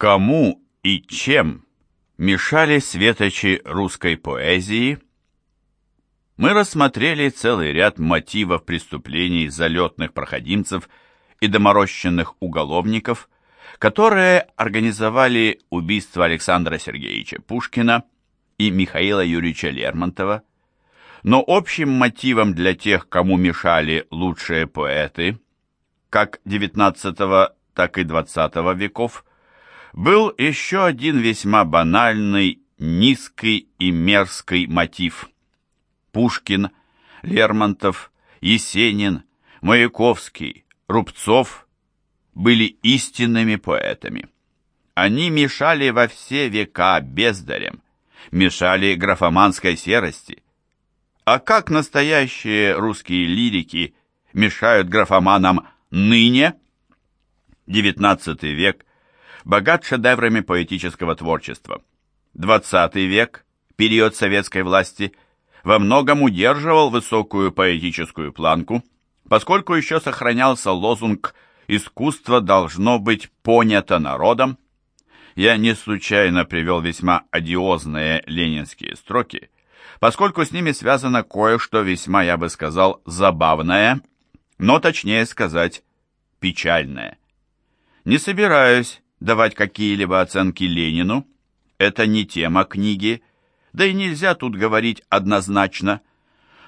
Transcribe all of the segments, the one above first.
Кому и чем мешали светочи русской поэзии? Мы рассмотрели целый ряд мотивов преступлений залетных проходимцев и доморощенных уголовников, которые организовали убийство Александра Сергеевича Пушкина и Михаила Юрьевича Лермонтова, но общим мотивом для тех, кому мешали лучшие поэты, как XIX, так и XX веков, был еще один весьма банальный, низкий и мерзкий мотив. Пушкин, Лермонтов, Есенин, Маяковский, Рубцов были истинными поэтами. Они мешали во все века бездарям, мешали графоманской серости. А как настоящие русские лирики мешают графоманам ныне? XIX век богат шедеврами поэтического творчества. XX век, период советской власти, во многом удерживал высокую поэтическую планку, поскольку еще сохранялся лозунг «Искусство должно быть понято народом». Я не случайно привел весьма одиозные ленинские строки, поскольку с ними связано кое-что весьма, я бы сказал, забавное, но точнее сказать, печальное. Не собираюсь давать какие-либо оценки Ленину. Это не тема книги, да и нельзя тут говорить однозначно.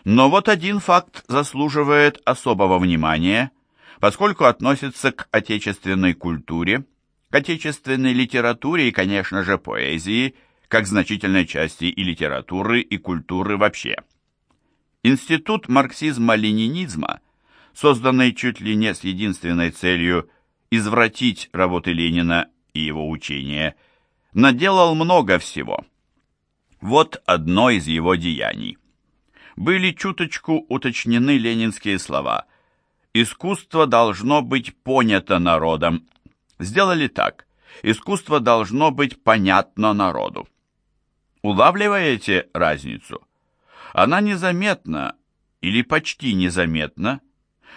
Но вот один факт заслуживает особого внимания, поскольку относится к отечественной культуре, к отечественной литературе и, конечно же, поэзии, как значительной части и литературы, и культуры вообще. Институт марксизма-ленинизма, созданный чуть ли не с единственной целью – извратить работы Ленина и его учения, наделал много всего. Вот одно из его деяний. Были чуточку уточнены ленинские слова «Искусство должно быть понято народом». Сделали так «Искусство должно быть понятно народу». Улавливаете разницу? Она незаметна или почти незаметна,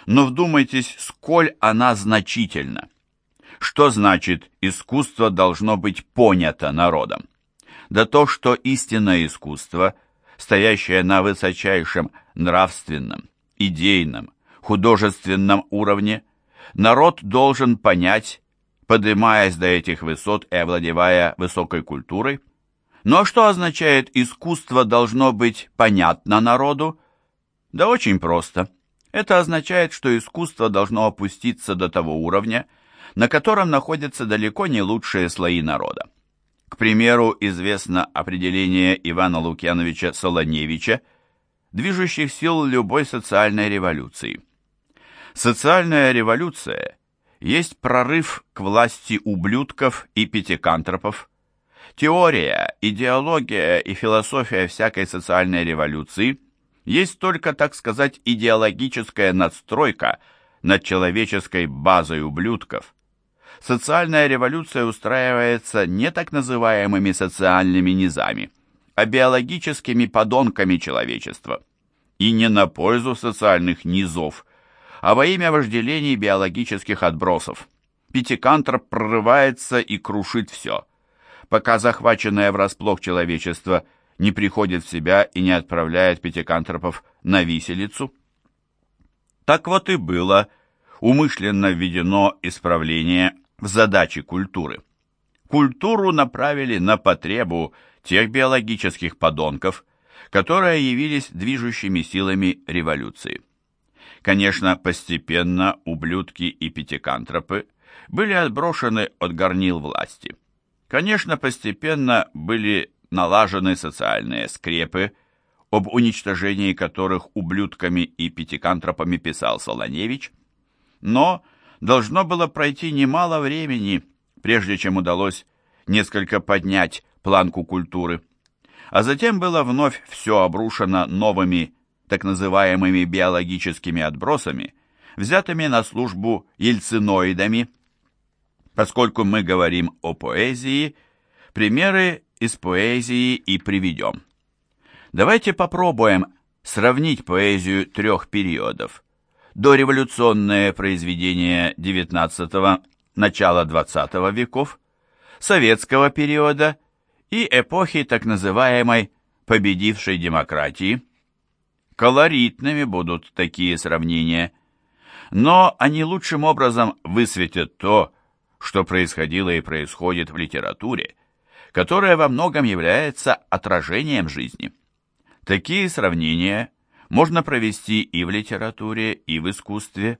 но вдумайтесь, сколь она значительна. Что значит «искусство должно быть понято народом»? Да то, что истинное искусство, стоящее на высочайшем нравственном, идейном, художественном уровне, народ должен понять, поднимаясь до этих высот и овладевая высокой культурой. Но что означает «искусство должно быть понятно народу»? Да очень просто – это означает, что искусство должно опуститься до того уровня, на котором находятся далеко не лучшие слои народа. К примеру, известно определение Ивана Лукьяновича Солоневича движущих сил любой социальной революции. Социальная революция есть прорыв к власти ублюдков и пятикантропов. Теория, идеология и философия всякой социальной революции есть только, так сказать, идеологическая надстройка над человеческой базой ублюдков. Социальная революция устраивается не так называемыми социальными низами, а биологическими подонками человечества. И не на пользу социальных низов, а во имя вожделений биологических отбросов. Пятикантроп прорывается и крушит все. Пока захваченное врасплох человечество – не приходит в себя и не отправляет пятикантропов на виселицу. Так вот и было умышленно введено исправление в задачи культуры. Культуру направили на потребу тех биологических подонков, которые явились движущими силами революции. Конечно, постепенно ублюдки и пятикантропы были отброшены от горнил власти. Конечно, постепенно были налажены социальные скрепы, об уничтожении которых ублюдками и пятикантропами писал Солоневич, но должно было пройти немало времени, прежде чем удалось несколько поднять планку культуры. А затем было вновь все обрушено новыми так называемыми биологическими отбросами, взятыми на службу ельциноидами. Поскольку мы говорим о поэзии, примеры из поэзии и приведем. Давайте попробуем сравнить поэзию трех периодов. Дореволюционное произведение XIX – начала XX веков советского периода и эпохи так называемой победившей демократии. Колоритными будут такие сравнения, но они лучшим образом высветят то, что происходило и происходит в литературе, которая во многом является отражением жизни. Такие сравнения можно провести и в литературе, и в искусстве,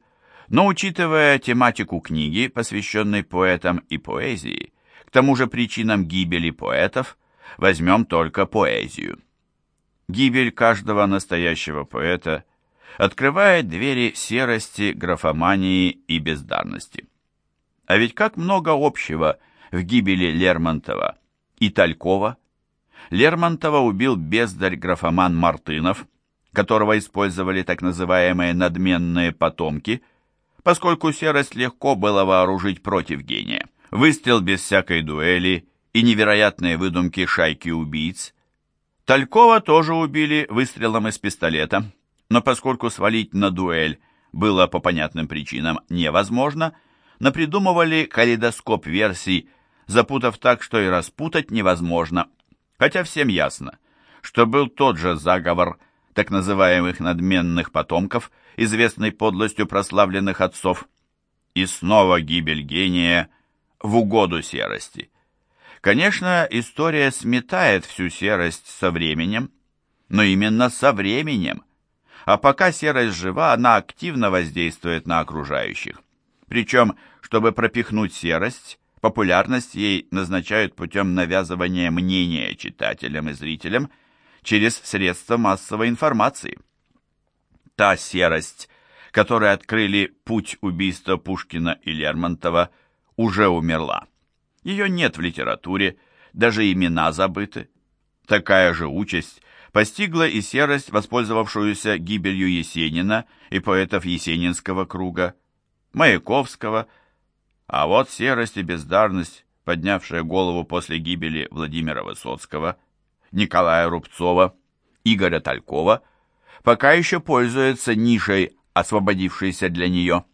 но учитывая тематику книги, посвященной поэтам и поэзии, к тому же причинам гибели поэтов, возьмем только поэзию. Гибель каждого настоящего поэта открывает двери серости, графомании и бездарности. А ведь как много общего в гибели Лермонтова и Талькова. Лермонтова убил бездарь-графоман Мартынов, которого использовали так называемые надменные потомки, поскольку серость легко было вооружить против гения. Выстрел без всякой дуэли и невероятные выдумки шайки убийц. Талькова тоже убили выстрелом из пистолета, но поскольку свалить на дуэль было по понятным причинам невозможно, напридумывали калейдоскоп версий, запутав так, что и распутать невозможно, хотя всем ясно, что был тот же заговор так называемых надменных потомков, известный подлостью прославленных отцов, и снова гибель гения в угоду серости. Конечно, история сметает всю серость со временем, но именно со временем. А пока серость жива, она активно воздействует на окружающих. Причем, чтобы пропихнуть серость, популярность ей назначают путем навязывания мнения читателям и зрителям через средства массовой информации. Та серость, которой открыли путь убийства Пушкина и Лермонтова, уже умерла. Ее нет в литературе, даже имена забыты. Такая же участь постигла и серость, воспользовавшуюся гибелью Есенина и поэтов Есенинского круга, Маяковского, а вот серость и бездарность, поднявшая голову после гибели Владимира Высоцкого, Николая Рубцова, Игоря Талькова, пока еще пользуется нишей, освободившейся для нее.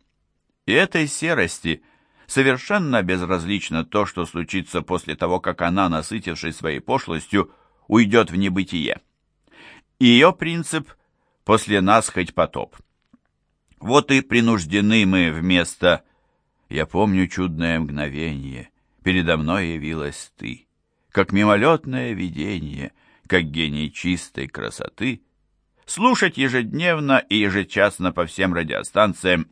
И этой серости совершенно безразлично то, что случится после того, как она, насытившись своей пошлостью, уйдет в небытие. Ее принцип «после нас хоть потоп». Вот и принуждены мы вместо «я помню чудное мгновение, передо мной явилась ты», как мимолетное видение, как гений чистой красоты, слушать ежедневно и ежечасно по всем радиостанциям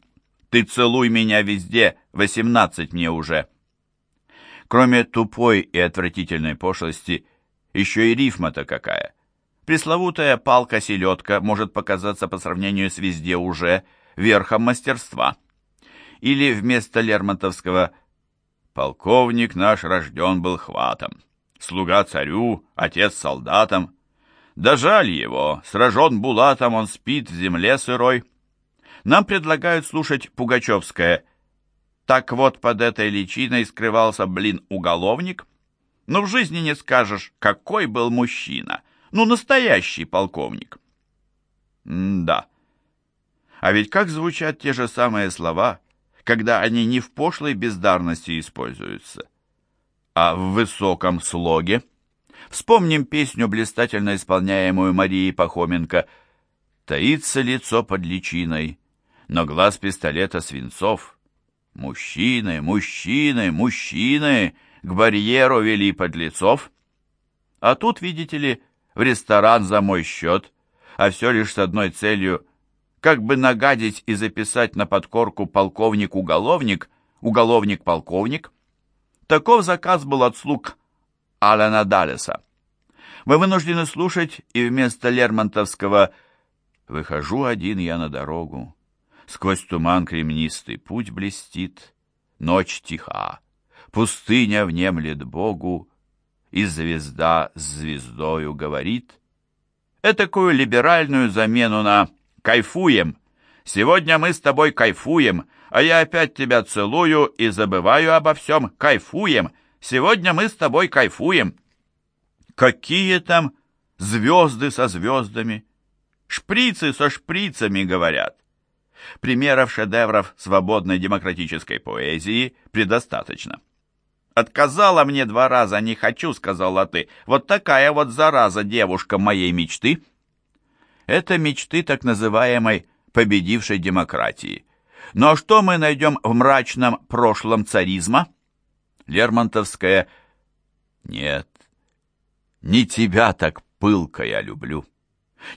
ты целуй меня везде, восемнадцать мне уже. Кроме тупой и отвратительной пошлости, еще и рифма-то какая. Пресловутая палка-селедка может показаться по сравнению с везде уже верхом мастерства. Или вместо Лермонтовского «Полковник наш рожден был хватом, слуга царю, отец солдатам. Да жаль его, сражен булатом, он спит в земле сырой» нам предлагают слушать Пугачевское. Так вот, под этой личиной скрывался, блин, уголовник. Но в жизни не скажешь, какой был мужчина. Ну, настоящий полковник. М да. А ведь как звучат те же самые слова, когда они не в пошлой бездарности используются, а в высоком слоге? Вспомним песню, блистательно исполняемую Марией Пахоменко «Таится лицо под личиной, но глаз пистолета свинцов. Мужчины, мужчины, мужчины к барьеру вели подлецов. А тут, видите ли, в ресторан за мой счет, а все лишь с одной целью — как бы нагадить и записать на подкорку полковник-уголовник, уголовник-полковник. Таков заказ был от слуг Алана Даллеса. Мы вынуждены слушать и вместо Лермонтовского «Выхожу один я на дорогу, Сквозь туман кремнистый путь блестит, Ночь тиха, пустыня внемлет Богу, И звезда с звездою говорит. Этакую либеральную замену на «кайфуем». Сегодня мы с тобой кайфуем, а я опять тебя целую и забываю обо всем. Кайфуем. Сегодня мы с тобой кайфуем. Какие там звезды со звездами? Шприцы со шприцами, говорят. Примеров шедевров свободной демократической поэзии предостаточно. Отказала мне два раза, не хочу, сказала ты. Вот такая вот зараза девушка моей мечты. Это мечты так называемой победившей демократии. Но что мы найдем в мрачном прошлом царизма? Лермонтовская «Нет, не тебя так пылко я люблю.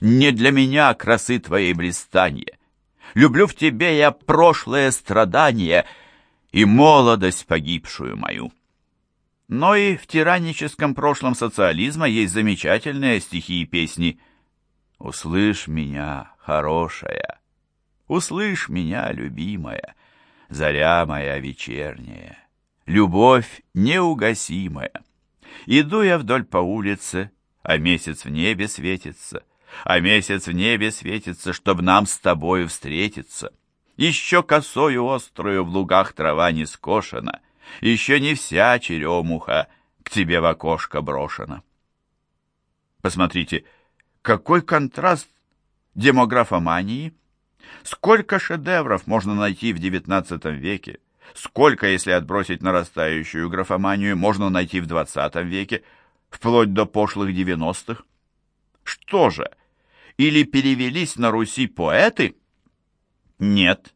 Не для меня красы твоей блистанья. Люблю в тебе я прошлое страдание и молодость погибшую мою». Но и в тираническом прошлом социализма есть замечательные стихи и песни. «Услышь меня, хорошая, услышь меня, любимая, заря моя вечерняя, любовь неугасимая». Иду я вдоль по улице, а месяц в небе светится, а месяц в небе светится, чтоб нам с тобою встретиться. Еще косою острую в лугах трава не скошена, еще не вся черемуха к тебе в окошко брошена. Посмотрите, какой контраст демографомании! Сколько шедевров можно найти в XIX веке! Сколько, если отбросить нарастающую графоманию, можно найти в XX веке, вплоть до пошлых 90-х? Что же, или перевелись на Руси поэты? Нет,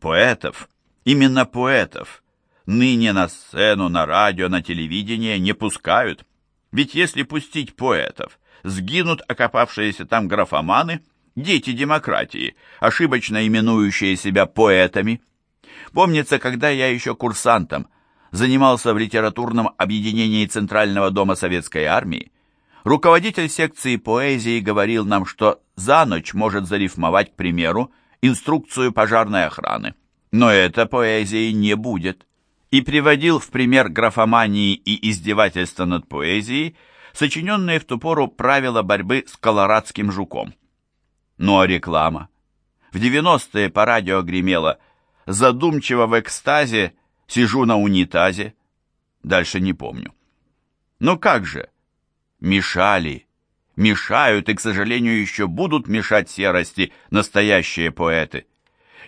поэтов, именно поэтов, ныне на сцену, на радио, на телевидение не пускают. Ведь если пустить поэтов, сгинут окопавшиеся там графоманы, дети демократии, ошибочно именующие себя поэтами. Помнится, когда я еще курсантом занимался в литературном объединении Центрального дома Советской Армии, руководитель секции поэзии говорил нам, что за ночь может зарифмовать, к примеру, инструкцию пожарной охраны. Но это поэзии не будет и приводил в пример графомании и издевательства над поэзией, сочиненные в ту пору правила борьбы с колорадским жуком. Ну а реклама? В 90-е по радио гремело «Задумчиво в экстазе, сижу на унитазе». Дальше не помню. Ну как же? Мешали, мешают и, к сожалению, еще будут мешать серости настоящие поэты.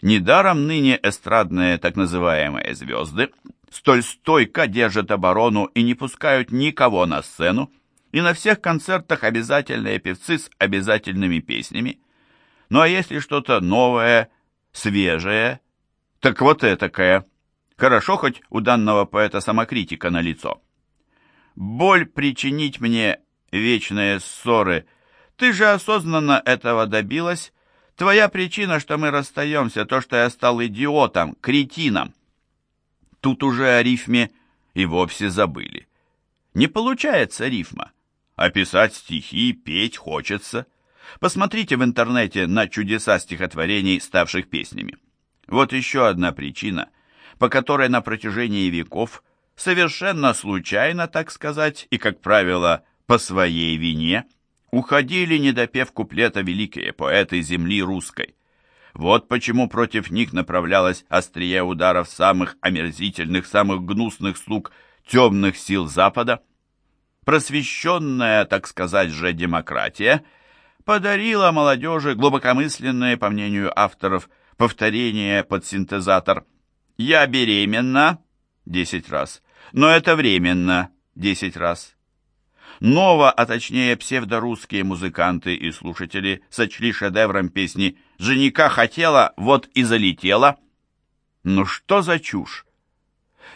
Недаром ныне эстрадные так называемые звезды столь стойко держат оборону и не пускают никого на сцену, и на всех концертах обязательные певцы с обязательными песнями. Ну а если что-то новое, свежее, так вот этакое. Хорошо хоть у данного поэта самокритика на лицо. Боль причинить мне вечные ссоры. Ты же осознанно этого добилась. Твоя причина, что мы расстаемся, то, что я стал идиотом, кретином. Тут уже о рифме и вовсе забыли. Не получается рифма, а писать стихи, петь хочется. Посмотрите в интернете на чудеса стихотворений, ставших песнями. Вот еще одна причина, по которой на протяжении веков совершенно случайно, так сказать, и, как правило, по своей вине, уходили, не допев куплета великие поэты земли русской. Вот почему против них направлялась острие ударов самых омерзительных, самых гнусных слуг темных сил Запада. Просвещенная, так сказать же, демократия подарила молодежи глубокомысленное, по мнению авторов, повторение под синтезатор «Я беременна» десять раз, но это временно десять раз. Ново, а точнее псевдорусские музыканты и слушатели сочли шедевром песни «Женика хотела, вот и залетела». Ну что за чушь?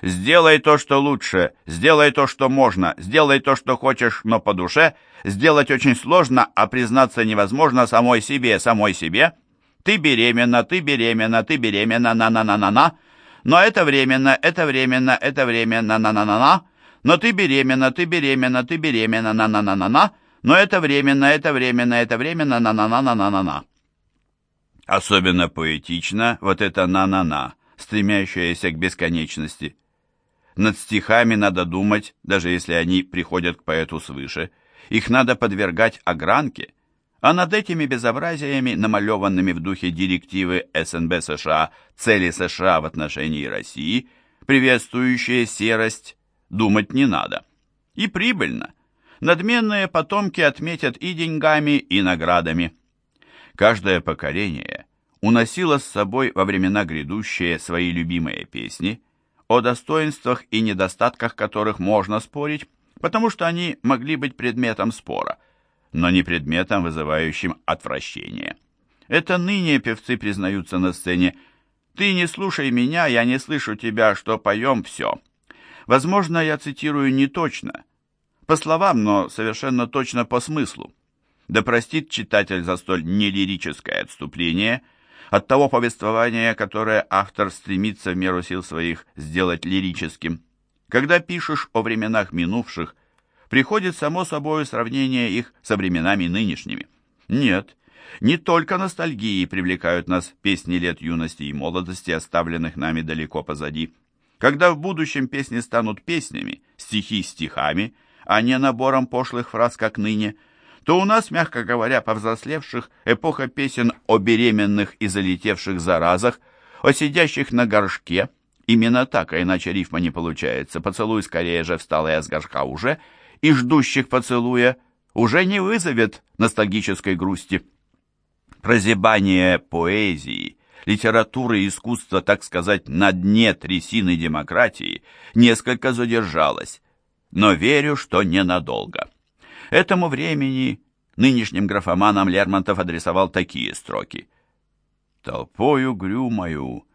Сделай то, что лучше, сделай то, что можно, сделай то, что хочешь, но по душе. Сделать очень сложно, а признаться невозможно самой себе, самой себе. Ты беременна, ты беременна, ты беременна, на-на-на-на-на. Но это временно, это временно, это временно, на-на-на-на. Но ты беременна, ты беременна, ты беременна, на-на-на-на-на. Но это временно, это временно, это временно, на-на-на-на-на-на. Особенно поэтично вот это «на-на-на», стремящееся к бесконечности. Над стихами надо думать, даже если они приходят к поэту свыше. Их надо подвергать огранке, а над этими безобразиями, намалеванными в духе директивы СНБ США цели США в отношении России, приветствующие серость, думать не надо. И прибыльно. Надменные потомки отметят и деньгами, и наградами. Каждое поколение уносило с собой во времена грядущие свои любимые песни, о достоинствах и недостатках которых можно спорить, потому что они могли быть предметом спора, но не предметом, вызывающим отвращение. Это ныне певцы признаются на сцене «Ты не слушай меня, я не слышу тебя, что поем все». Возможно, я цитирую не точно, по словам, но совершенно точно по смыслу. Да простит читатель за столь нелирическое отступление от того повествования, которое автор стремится в меру сил своих сделать лирическим. Когда пишешь о временах минувших, приходит само собой сравнение их со временами нынешними. Нет, не только ностальгии привлекают нас песни лет юности и молодости, оставленных нами далеко позади. Когда в будущем песни станут песнями, стихи стихами, а не набором пошлых фраз, как ныне, то у нас, мягко говоря, повзрослевших, эпоха песен о беременных и залетевших заразах, о сидящих на горшке, именно так, а иначе рифма не получается, поцелуй скорее же встал я с горшка уже, и ждущих поцелуя уже не вызовет ностальгической грусти. Прозябание поэзии, литературы и искусства, так сказать, на дне трясины демократии, несколько задержалось, но верю, что ненадолго. Этому времени нынешним графоманам Лермонтов адресовал такие строки. «Толпою грюмою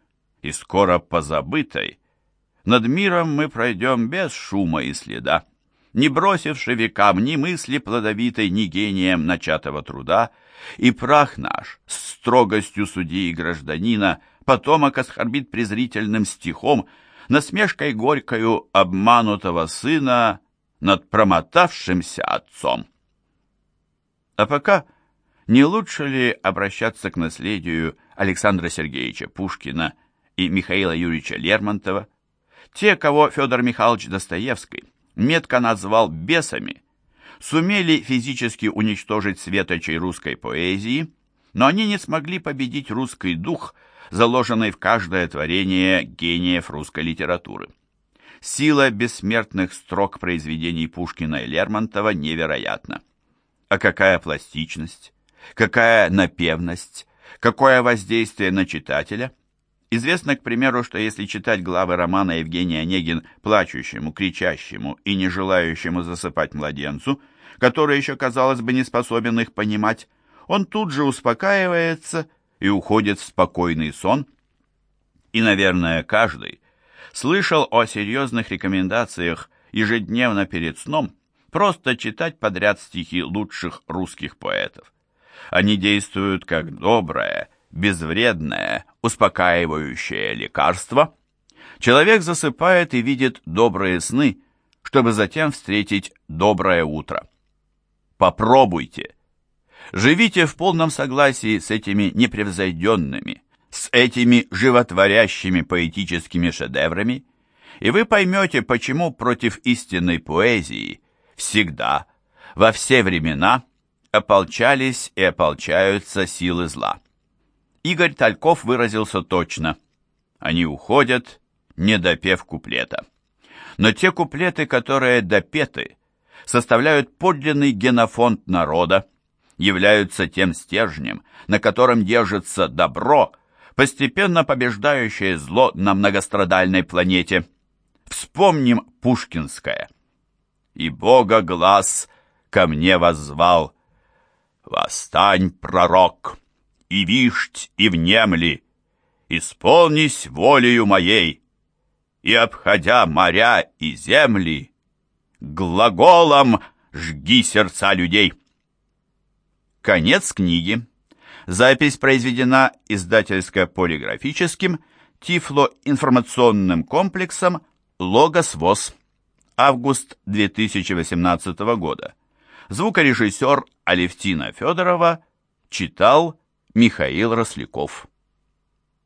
и скоро позабытой, над миром мы пройдем без шума и следа, не бросивши векам ни мысли плодовитой, ни гением начатого труда, и прах наш с строгостью судьи и гражданина потомок оскорбит презрительным стихом, насмешкой горькою обманутого сына над промотавшимся отцом. А пока не лучше ли обращаться к наследию Александра Сергеевича Пушкина и Михаила Юрьевича Лермонтова, те, кого Федор Михайлович Достоевский метко назвал бесами, сумели физически уничтожить светочей русской поэзии, но они не смогли победить русский дух, заложенный в каждое творение гениев русской литературы. Сила бессмертных строк произведений Пушкина и Лермонтова невероятна. А какая пластичность, какая напевность, какое воздействие на читателя – Известно, к примеру, что если читать главы романа Евгения Онегин плачущему, кричащему и не желающему засыпать младенцу, который еще, казалось бы, не способен их понимать, он тут же успокаивается и уходит в спокойный сон. И, наверное, каждый слышал о серьезных рекомендациях ежедневно перед сном просто читать подряд стихи лучших русских поэтов. Они действуют как доброе, безвредное, успокаивающее лекарство. Человек засыпает и видит добрые сны, чтобы затем встретить доброе утро. Попробуйте. Живите в полном согласии с этими непревзойденными, с этими животворящими поэтическими шедеврами, и вы поймете, почему против истинной поэзии всегда, во все времена, ополчались и ополчаются силы зла. Игорь Тальков выразился точно. Они уходят, не допев куплета. Но те куплеты, которые допеты, составляют подлинный генофонд народа, являются тем стержнем, на котором держится добро, постепенно побеждающее зло на многострадальной планете. Вспомним Пушкинское. «И Бога глаз ко мне воззвал. Восстань, пророк, и вишть, и внемли, исполнись волею моей, и, обходя моря и земли, глаголом жги сердца людей». Конец книги. Запись произведена издательско-полиграфическим Тифло-информационным комплексом «Логос ВОЗ». Август 2018 года. Звукорежиссер Алевтина Федорова читал Михаил Росляков.